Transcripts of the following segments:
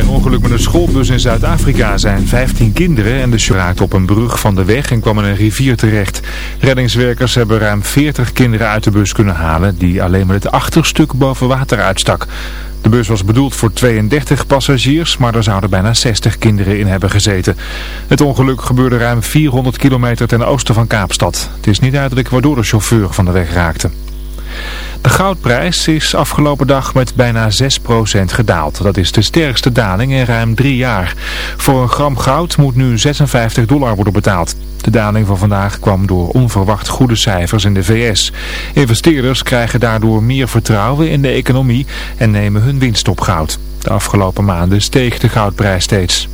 Bij een ongeluk met een schoolbus in Zuid-Afrika zijn 15 kinderen en de raakte op een brug van de weg en kwam in een rivier terecht. Reddingswerkers hebben ruim 40 kinderen uit de bus kunnen halen die alleen maar het achterstuk boven water uitstak. De bus was bedoeld voor 32 passagiers, maar er zouden bijna 60 kinderen in hebben gezeten. Het ongeluk gebeurde ruim 400 kilometer ten oosten van Kaapstad. Het is niet duidelijk waardoor de chauffeur van de weg raakte. De goudprijs is afgelopen dag met bijna 6% gedaald. Dat is de sterkste daling in ruim drie jaar. Voor een gram goud moet nu 56 dollar worden betaald. De daling van vandaag kwam door onverwacht goede cijfers in de VS. Investeerders krijgen daardoor meer vertrouwen in de economie en nemen hun winst op goud. De afgelopen maanden steeg de goudprijs steeds.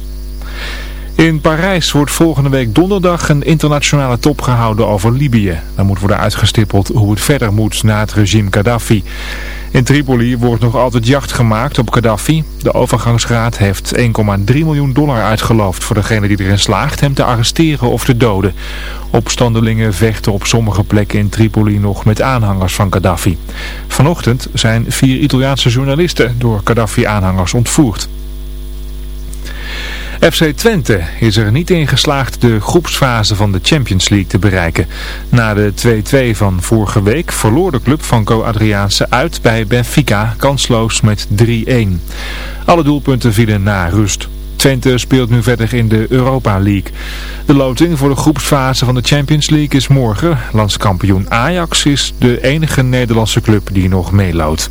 In Parijs wordt volgende week donderdag een internationale top gehouden over Libië. Dan moet worden uitgestippeld hoe het verder moet na het regime Gaddafi. In Tripoli wordt nog altijd jacht gemaakt op Gaddafi. De overgangsraad heeft 1,3 miljoen dollar uitgeloofd voor degene die erin slaagt hem te arresteren of te doden. Opstandelingen vechten op sommige plekken in Tripoli nog met aanhangers van Gaddafi. Vanochtend zijn vier Italiaanse journalisten door Gaddafi-aanhangers ontvoerd. FC Twente is er niet in geslaagd de groepsfase van de Champions League te bereiken. Na de 2-2 van vorige week verloor de club van Co Adriaanse uit bij Benfica kansloos met 3-1. Alle doelpunten vielen na rust. Twente speelt nu verder in de Europa League. De loting voor de groepsfase van de Champions League is morgen. Landskampioen Ajax is de enige Nederlandse club die nog meeloopt.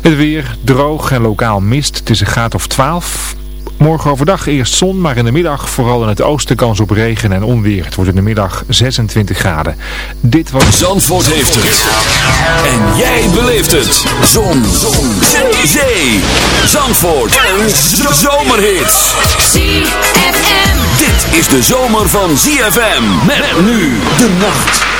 Het weer droog en lokaal mist. Het is een graad of 12. Morgen overdag eerst zon, maar in de middag vooral in het oosten kans op regen en onweer. Het wordt in de middag 26 graden. Dit was... Zandvoort heeft het. En jij beleeft het. Zon. zon. Zee. Zee. Zandvoort. En zomerhits. ZFM. Dit is de zomer van ZFM. Met nu de nacht.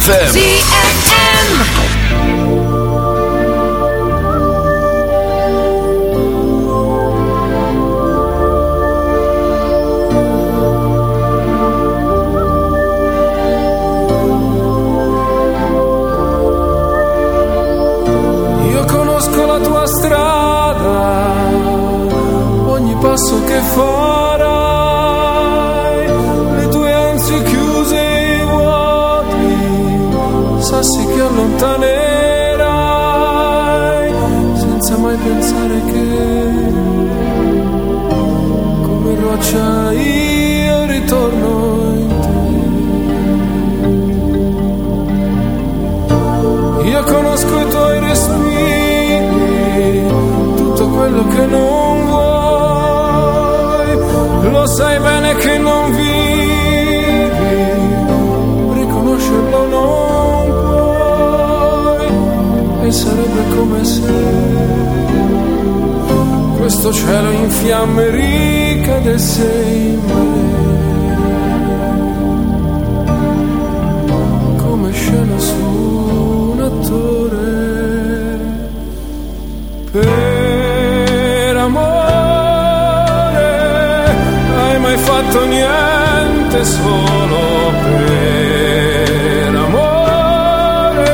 ZFM. Sai bene che non vivi, riconoscerlo non puoi. E sarebbe come se questo cielo in fiamme ricadesse in me. Come scena su un attore. Per fatto niente solo per amore.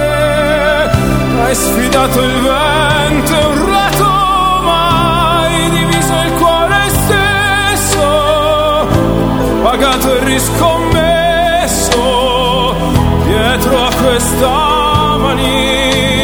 Hai sfidato il vento, un rato, mai diviso il cuore stesso, pagato e riscommesso dietro a questa maniera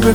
sempre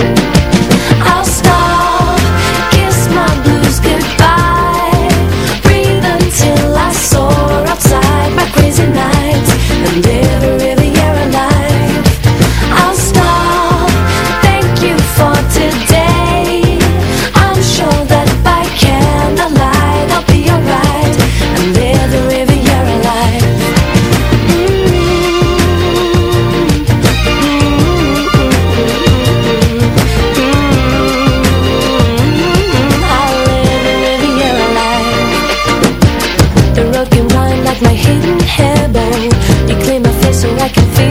feel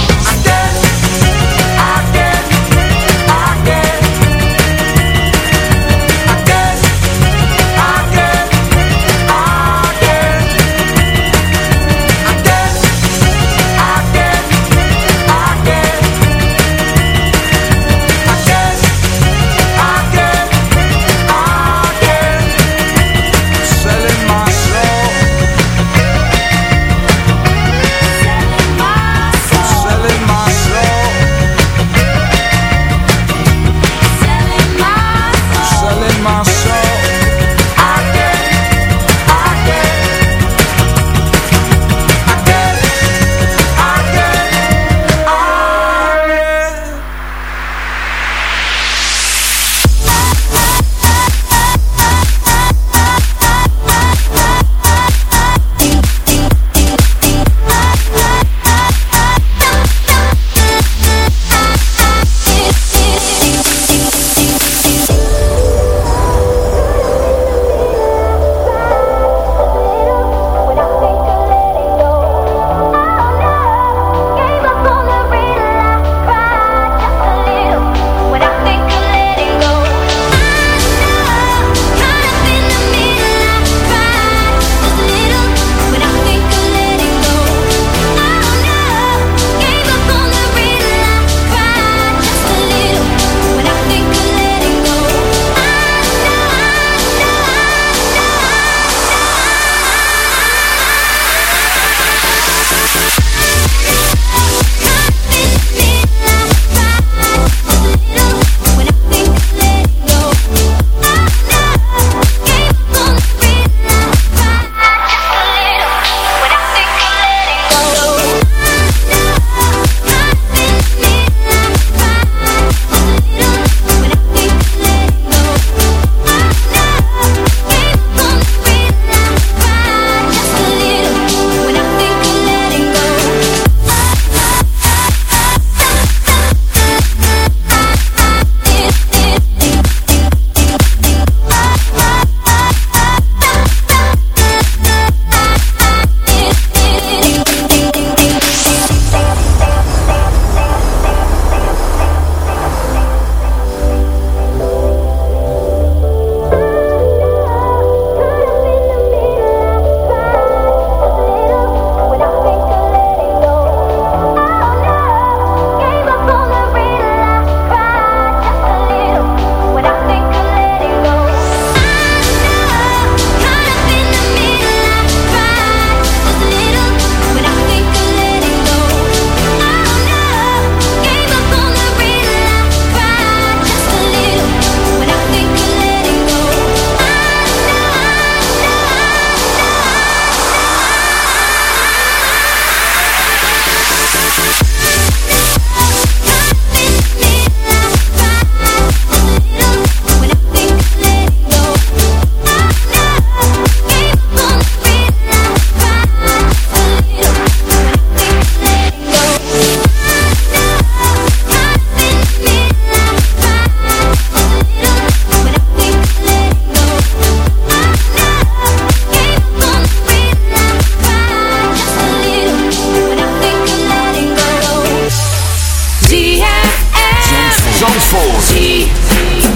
ZFM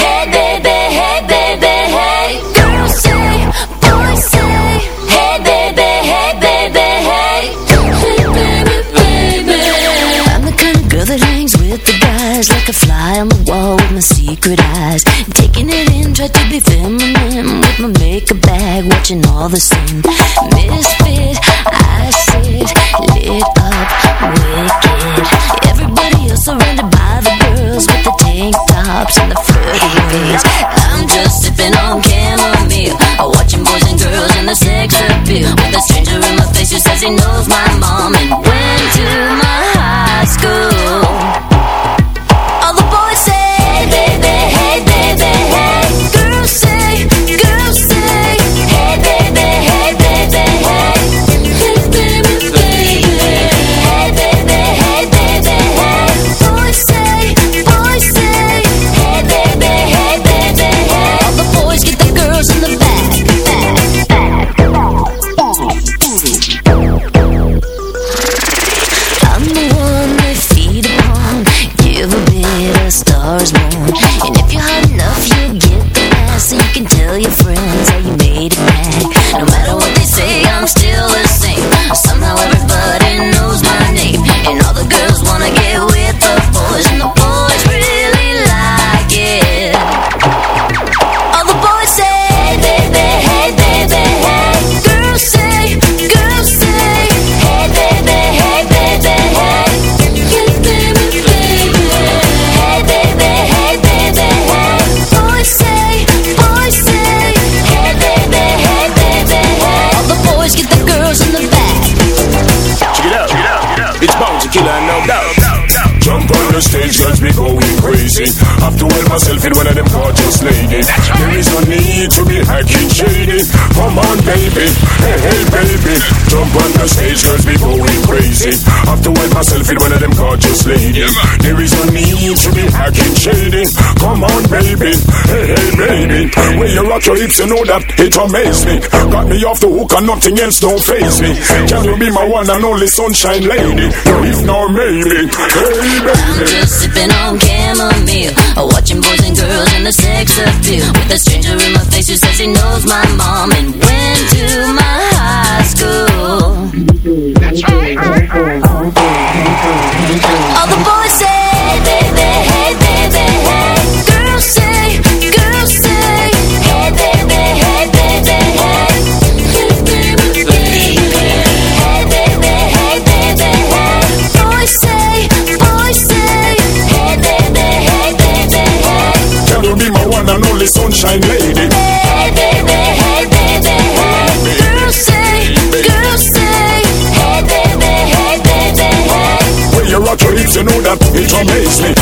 Hey baby, hey baby, hey. Girls say, boys say Hey baby, hey baby, hey. Hey baby, baby. I'm the kind of girl that hangs with the guys like a fly on the wall with my secret eyes. Taking it in, try to be feminine with my makeup bag, watching all the sin. Misfit, I sit lit up, wicked. Everybody else surrounded by the girls with the tank tops and the flirty ways. I'm just sipping on chamomile, watching boys and girls in the sex appeal. With a stranger in my face who says he knows my mom and went to my high school. Stage, let's be going crazy. Have to wear myself in one of them gorgeous ladies. There is no need to be hacking shady. Come on, baby, hey, hey, baby. Jump on the stage, let's be going crazy. Have to wear myself in one of them gorgeous ladies. There is no need to be hacking shady. Come on, baby, hey, hey, baby. When you rock your hips, you know that it amazes me. Got me off the hook and nothing else don't phase me. Can you be my one and only sunshine lady? If not, maybe. Hey, baby. Just sipping on chamomile. Watching boys and girls in the sex appeal. With a stranger in my face who says he knows my mom And went to my high school. All the boys only sunshine lady? Hey baby, hey baby, hey Girls say, girls say, hey baby, hey baby, hey When you rock your hips, you know that it amazes me.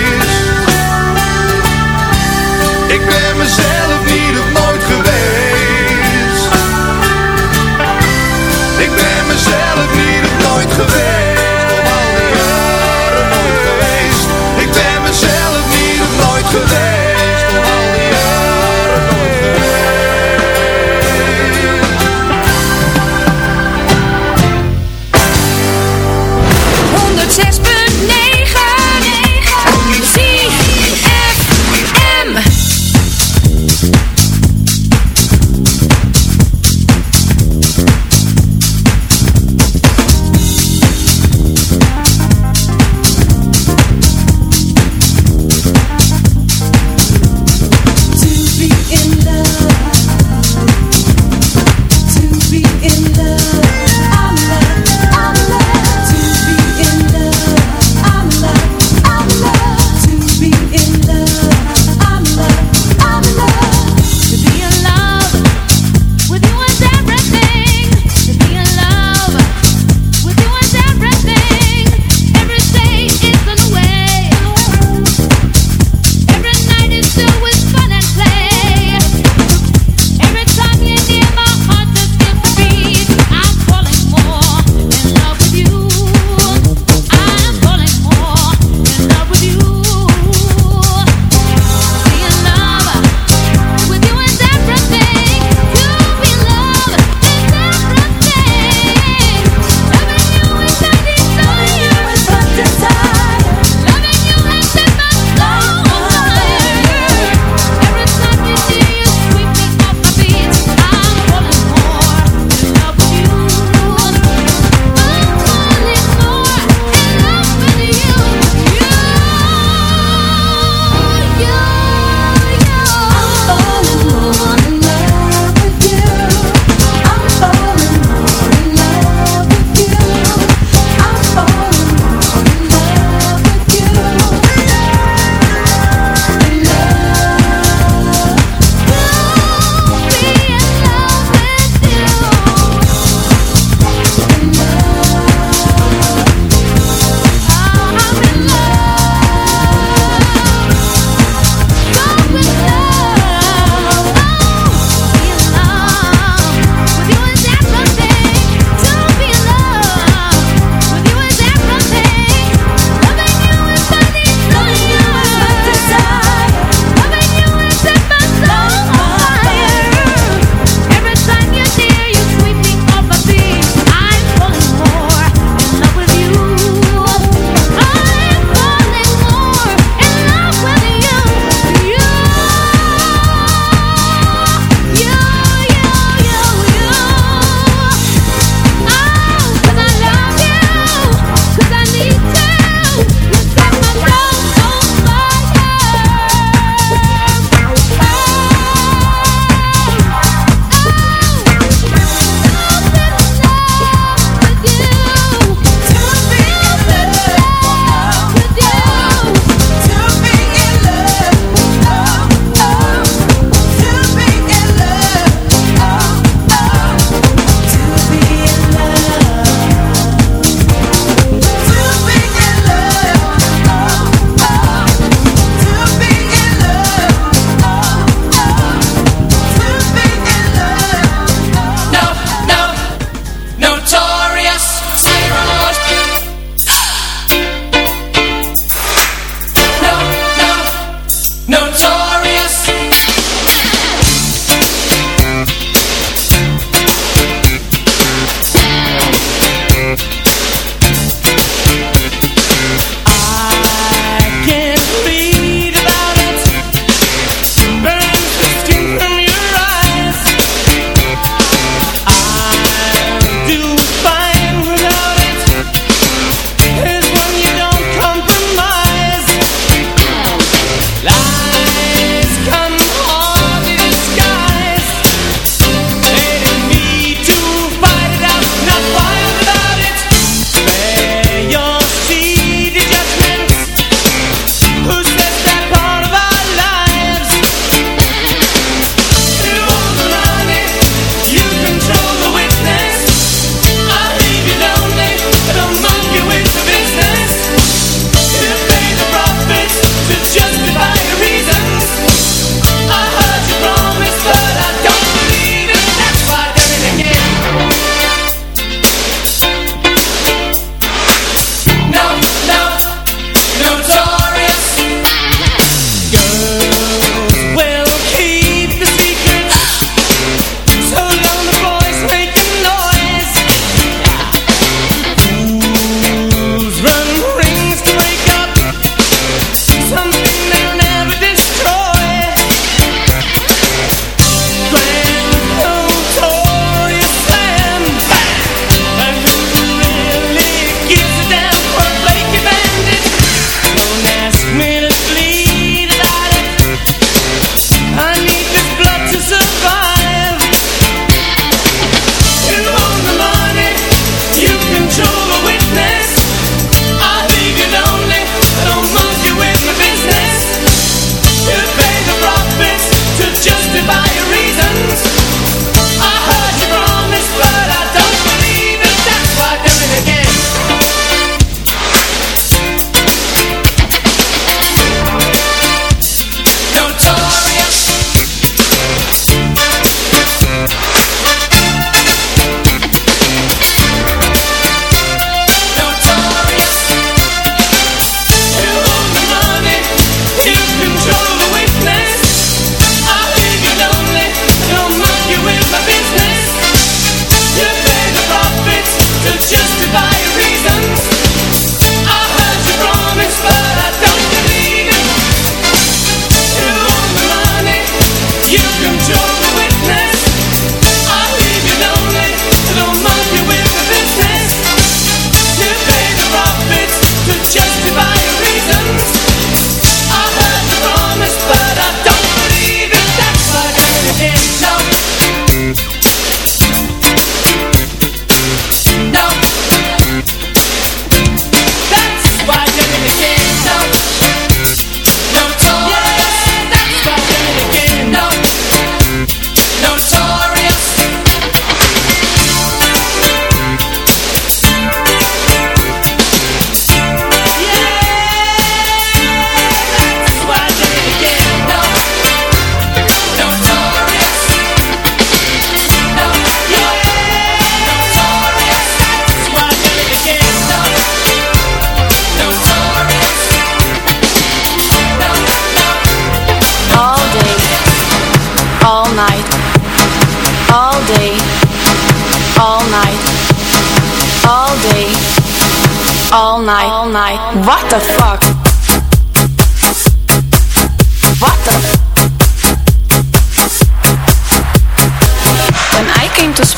Ik ben mezelf niet of nooit geweest. Ik ben mezelf niet of nooit geweest.